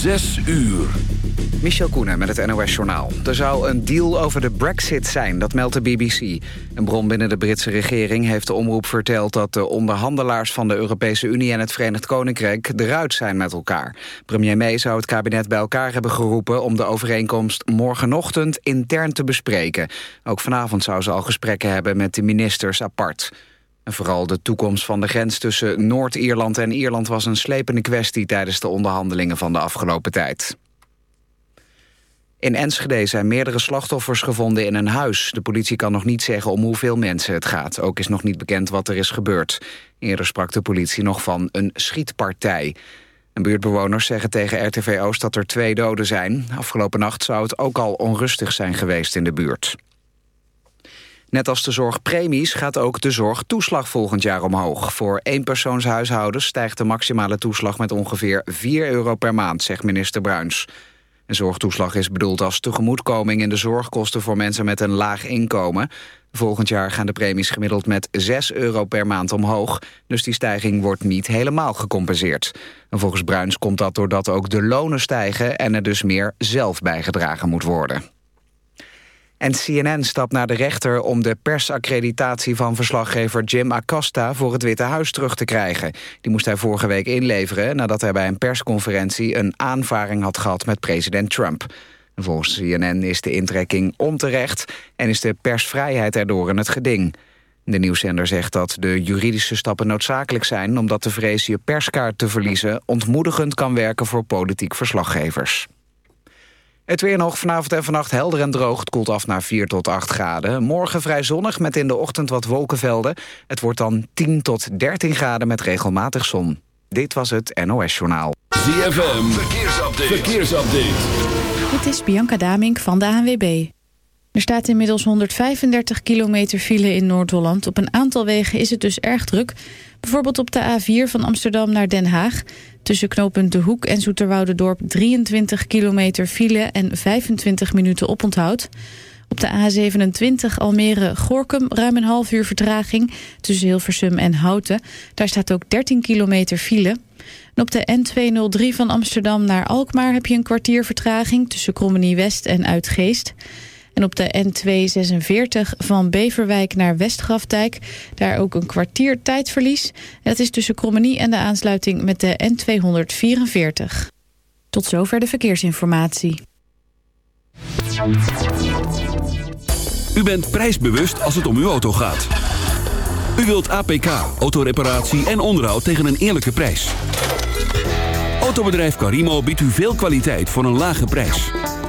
Zes uur. Michel Koenen met het NOS-journaal. Er zou een deal over de brexit zijn, dat meldt de BBC. Een bron binnen de Britse regering heeft de omroep verteld... dat de onderhandelaars van de Europese Unie en het Verenigd Koninkrijk... eruit zijn met elkaar. Premier May zou het kabinet bij elkaar hebben geroepen... om de overeenkomst morgenochtend intern te bespreken. Ook vanavond zou ze al gesprekken hebben met de ministers apart. Vooral de toekomst van de grens tussen Noord-Ierland en Ierland... was een slepende kwestie tijdens de onderhandelingen van de afgelopen tijd. In Enschede zijn meerdere slachtoffers gevonden in een huis. De politie kan nog niet zeggen om hoeveel mensen het gaat. Ook is nog niet bekend wat er is gebeurd. Eerder sprak de politie nog van een schietpartij. En buurtbewoners zeggen tegen RTV Oost dat er twee doden zijn. Afgelopen nacht zou het ook al onrustig zijn geweest in de buurt. Net als de zorgpremies gaat ook de zorgtoeslag volgend jaar omhoog. Voor eenpersoonshuishoudens stijgt de maximale toeslag met ongeveer 4 euro per maand, zegt minister Bruins. Een zorgtoeslag is bedoeld als tegemoetkoming in de zorgkosten voor mensen met een laag inkomen. Volgend jaar gaan de premies gemiddeld met 6 euro per maand omhoog. Dus die stijging wordt niet helemaal gecompenseerd. En volgens Bruins komt dat doordat ook de lonen stijgen... en er dus meer zelf bijgedragen moet worden. En CNN stapt naar de rechter om de persaccreditatie van verslaggever Jim Acosta voor het Witte Huis terug te krijgen. Die moest hij vorige week inleveren nadat hij bij een persconferentie een aanvaring had gehad met president Trump. volgens CNN is de intrekking onterecht en is de persvrijheid erdoor in het geding. De nieuwszender zegt dat de juridische stappen noodzakelijk zijn... omdat de vrees je perskaart te verliezen ontmoedigend kan werken voor politiek verslaggevers. Het weer nog vanavond en vannacht helder en droog. Het koelt af naar 4 tot 8 graden. Morgen vrij zonnig met in de ochtend wat wolkenvelden. Het wordt dan 10 tot 13 graden met regelmatig zon. Dit was het NOS Journaal. ZFM, verkeersupdate. verkeersupdate. Dit is Bianca Damink van de ANWB. Er staat inmiddels 135 kilometer file in Noord-Holland. Op een aantal wegen is het dus erg druk. Bijvoorbeeld op de A4 van Amsterdam naar Den Haag. Tussen knooppunt De Hoek en Zoeterwoudendorp 23 kilometer file en 25 minuten oponthoud. Op de A27 Almere-Gorkum ruim een half uur vertraging tussen Hilversum en Houten. Daar staat ook 13 kilometer file. En op de N203 van Amsterdam naar Alkmaar heb je een kwartier vertraging tussen Krommenie-West en Uitgeest. En op de N246 van Beverwijk naar Westgrafdijk... daar ook een kwartier tijdverlies. Dat is tussen Krommenie en de aansluiting met de N244. Tot zover de verkeersinformatie. U bent prijsbewust als het om uw auto gaat. U wilt APK, autoreparatie en onderhoud tegen een eerlijke prijs. Autobedrijf Carimo biedt u veel kwaliteit voor een lage prijs.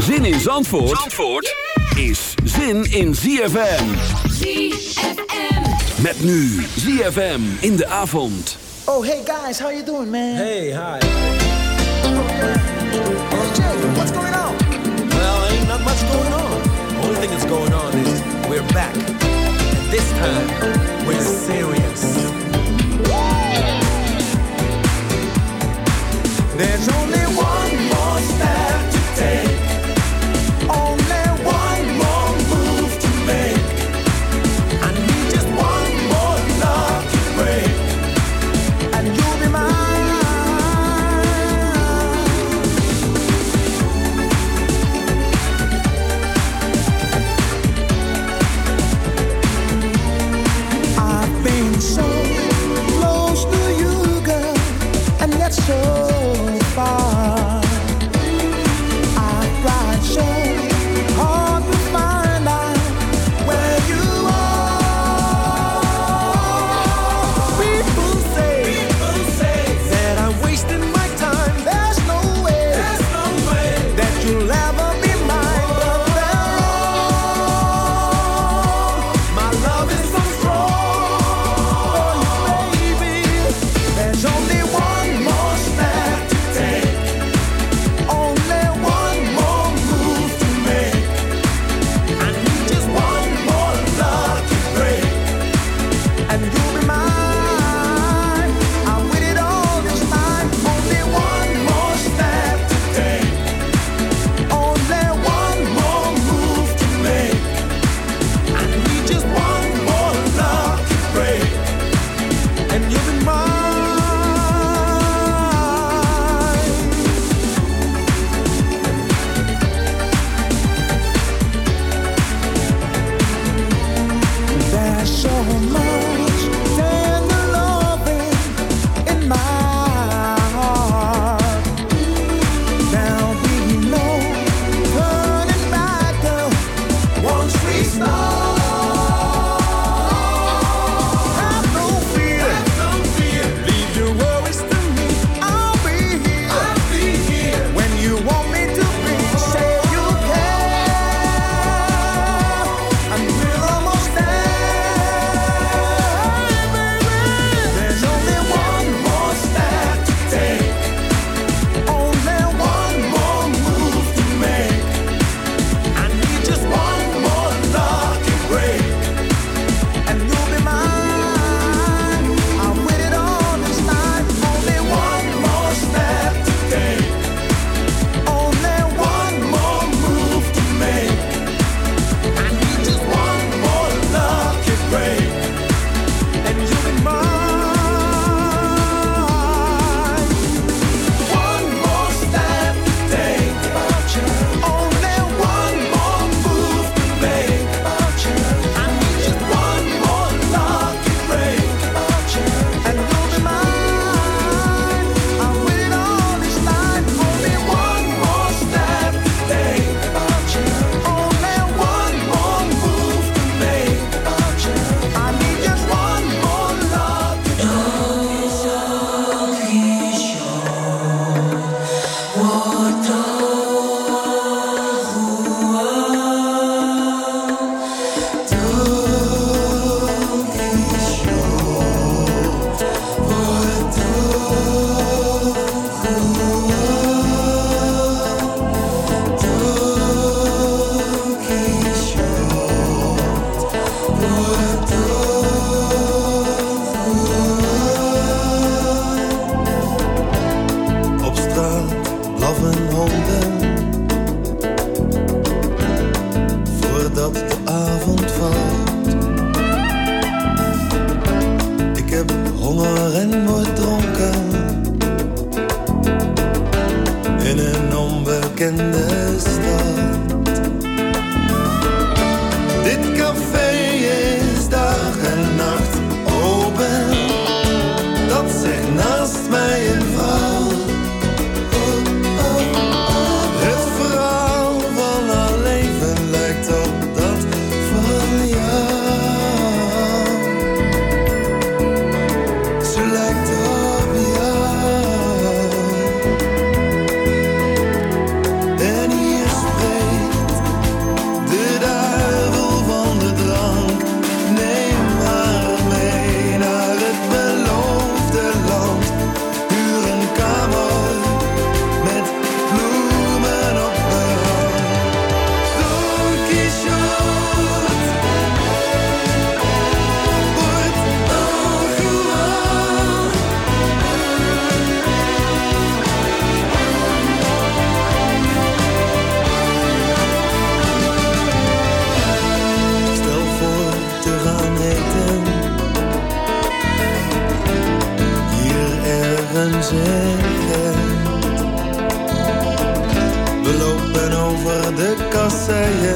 Zin in Zandvoort, Zandvoort is zin in ZFM. ZFM. Met nu ZFM in de avond. Oh, hey guys, how you doing, man? Hey, hi. Oh, hey, oh, Jay, what's going on? Well, ain't not much going on. Only thing that's going on is we're back. And this time, we're serious. There's only one doorstep. say it.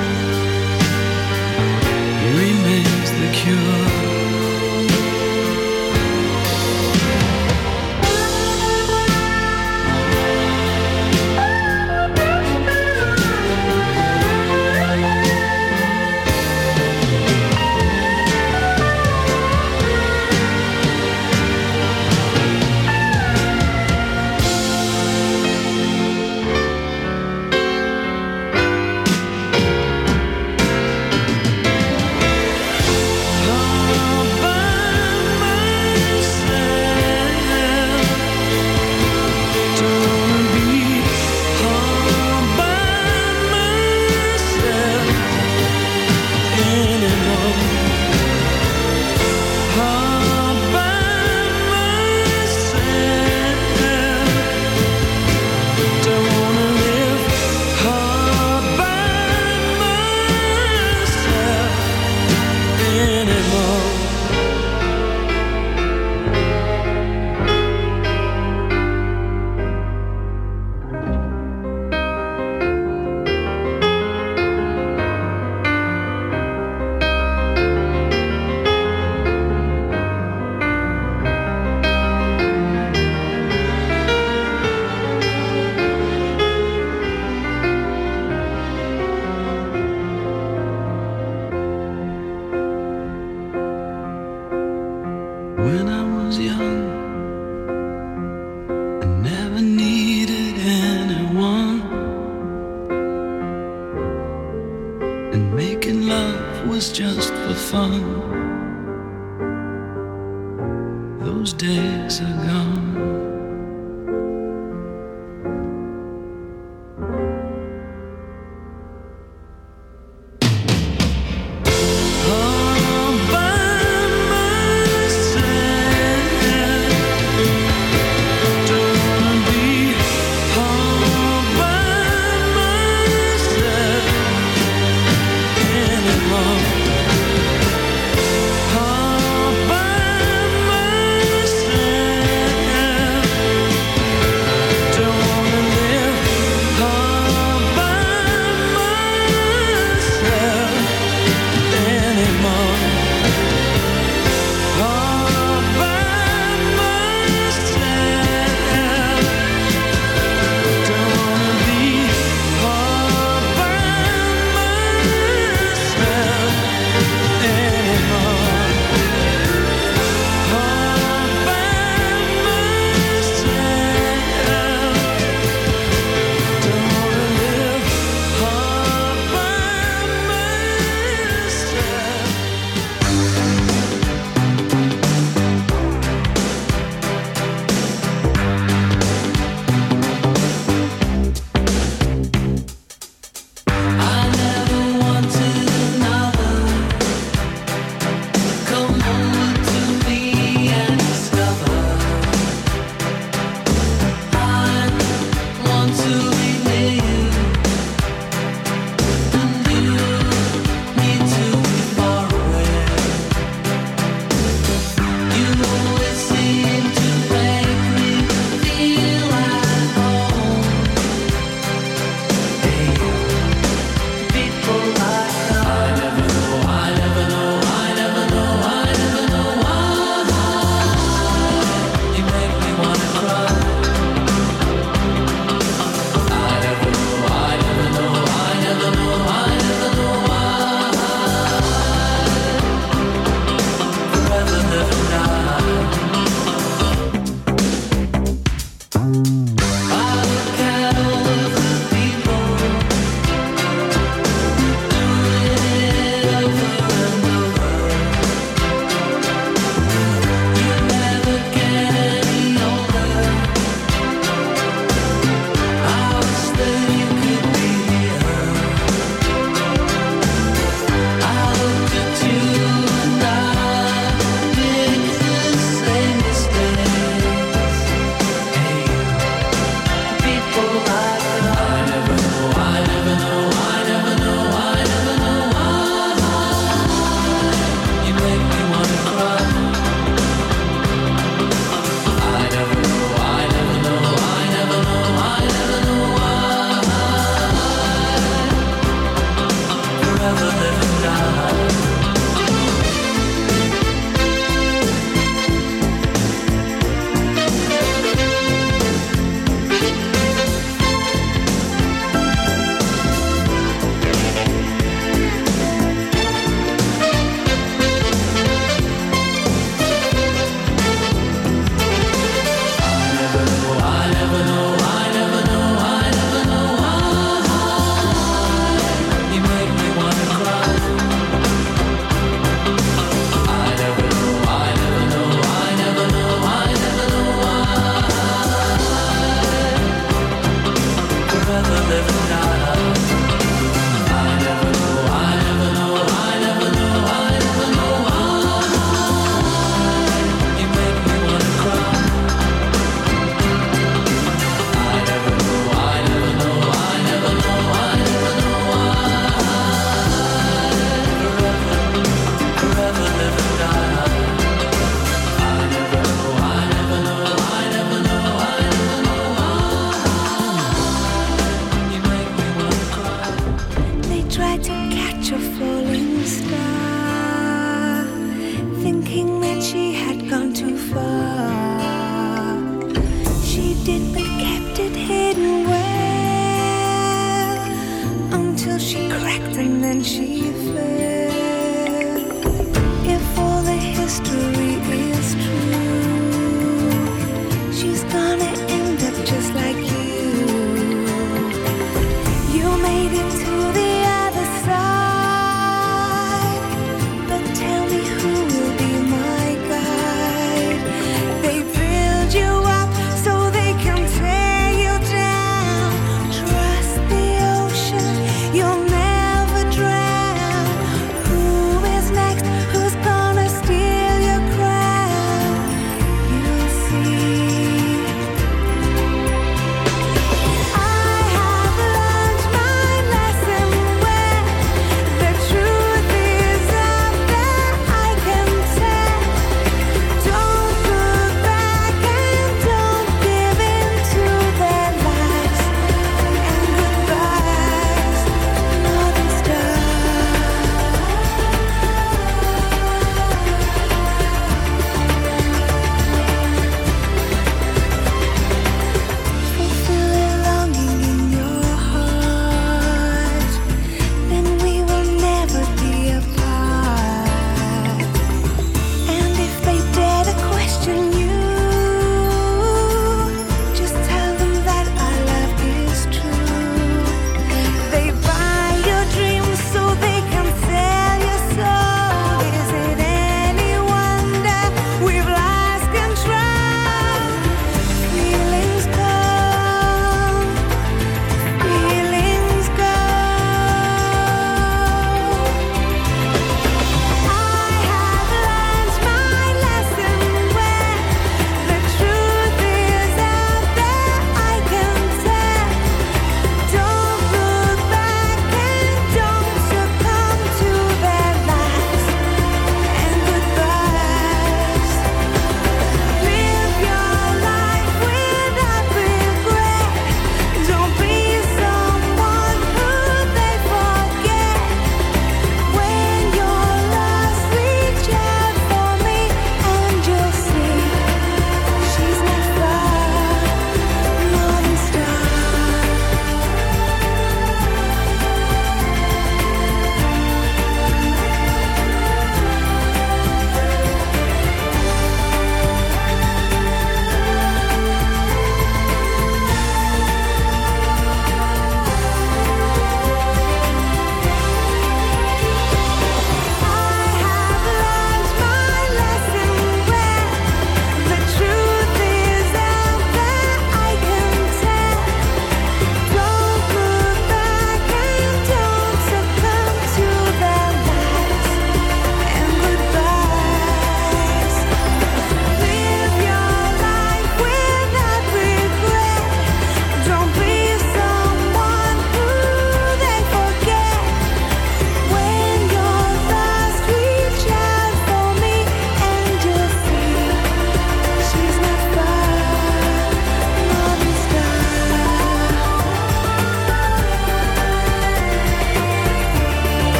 When I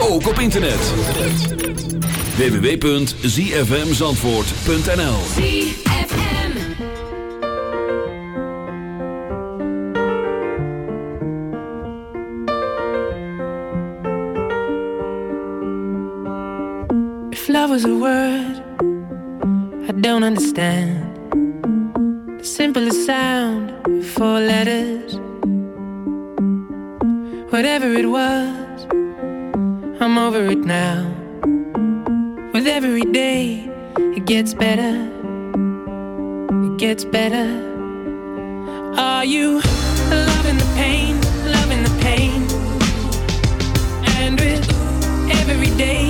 ook op internet. www.zfmzandvoort.nl If love was a word, I don't understand. day.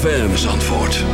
Vermes antwoord.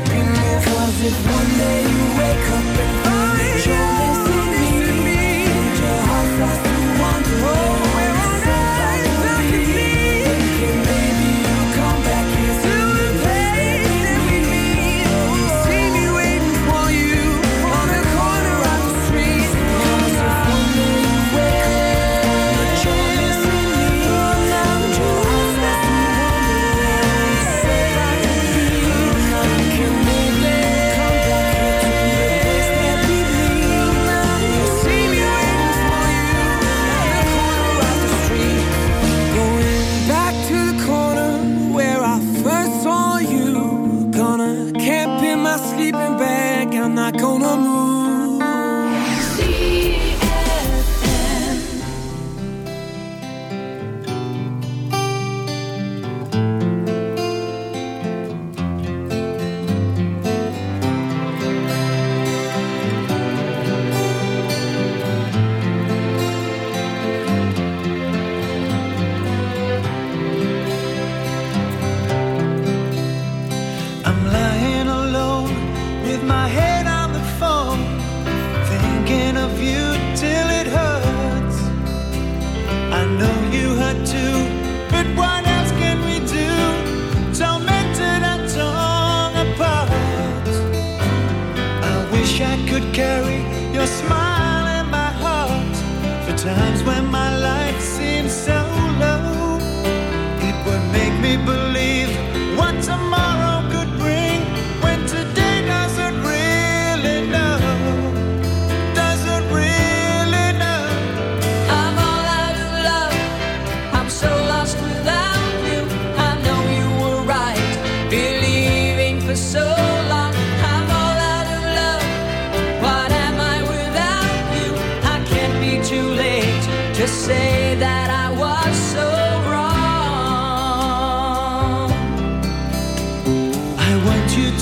Can't. Cause if one day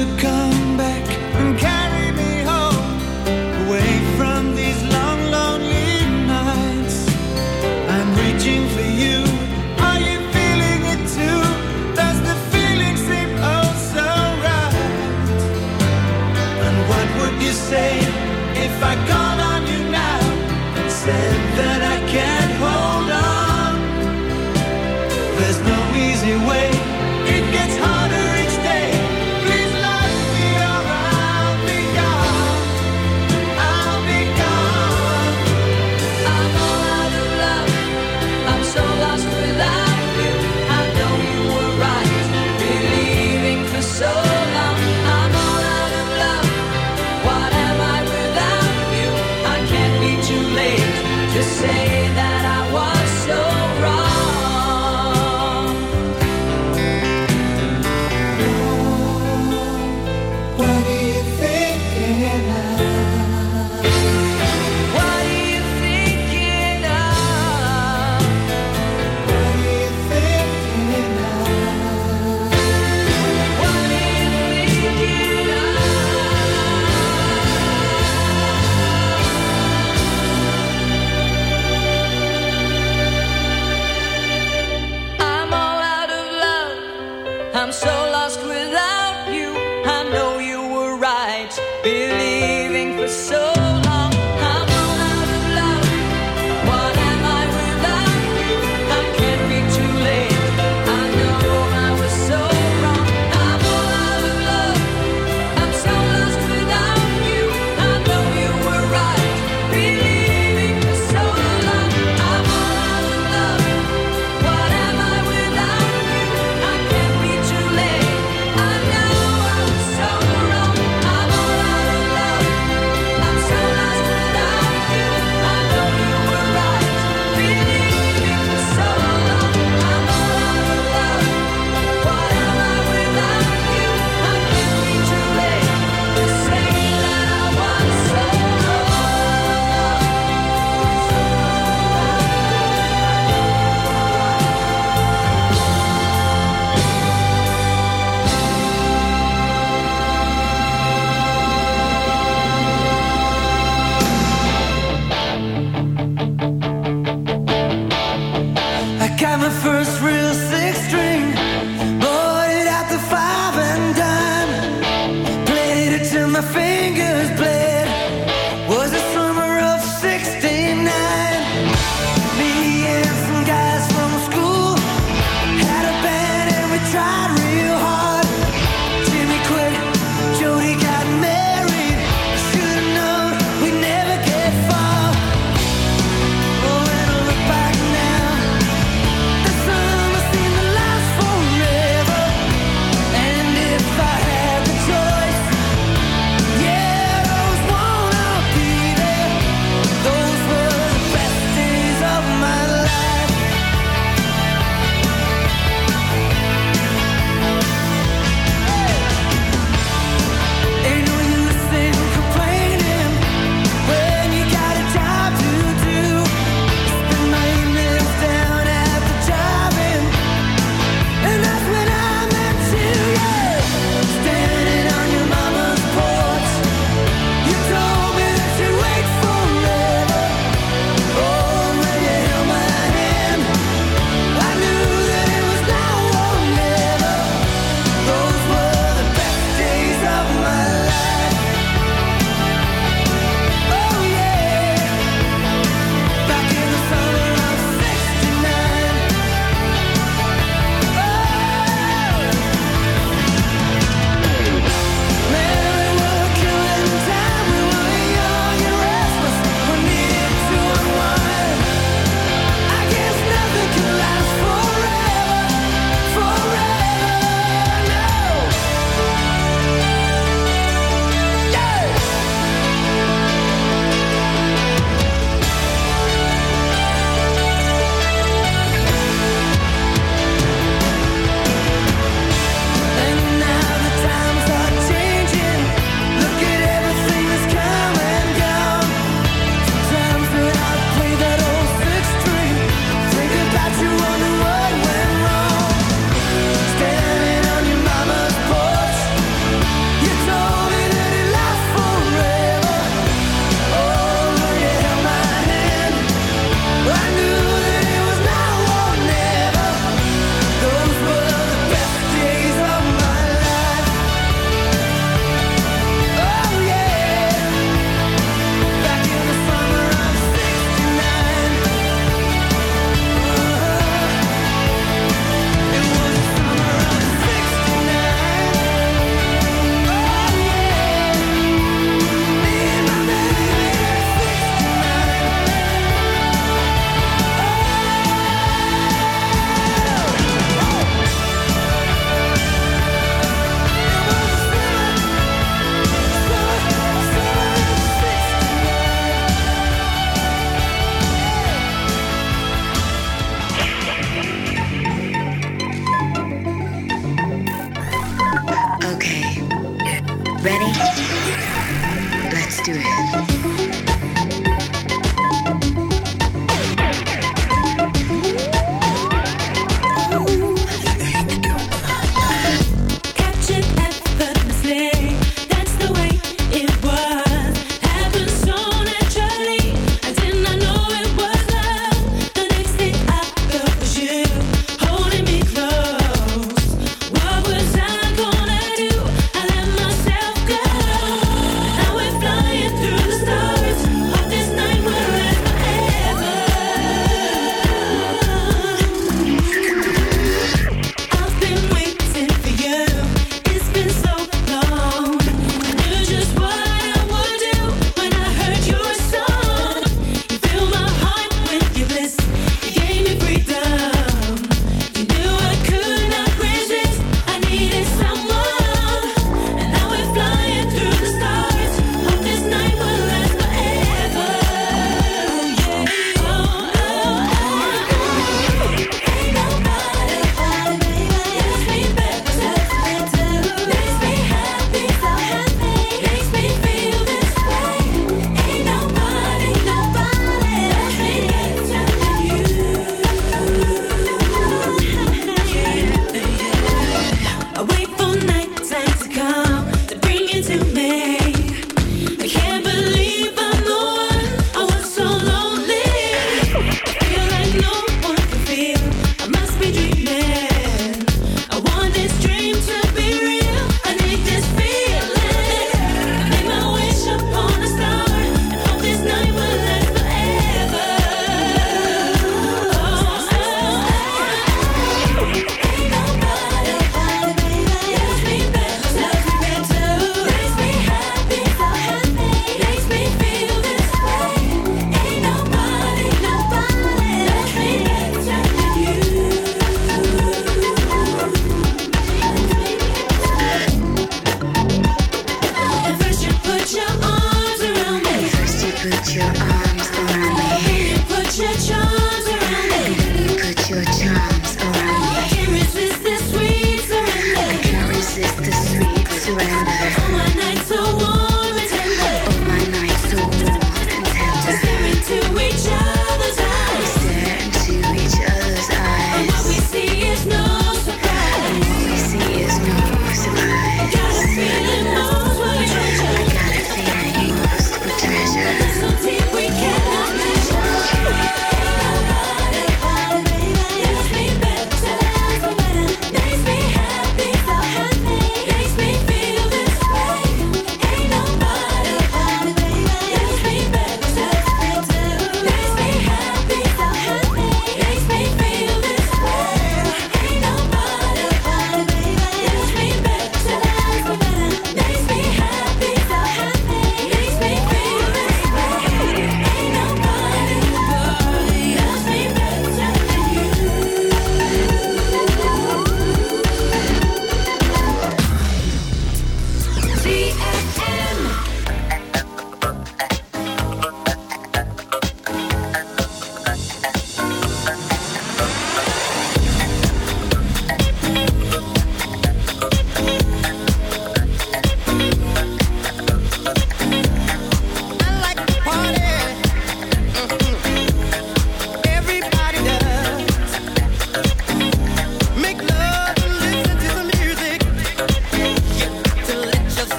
to come believing for so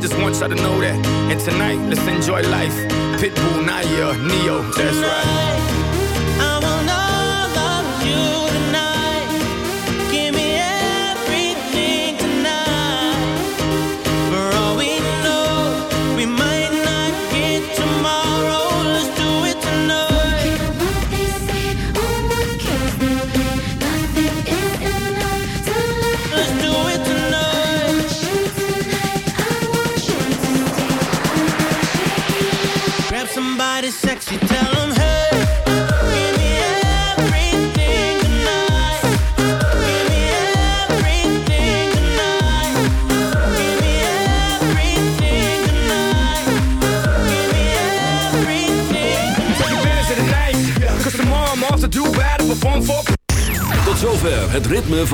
just want y'all to know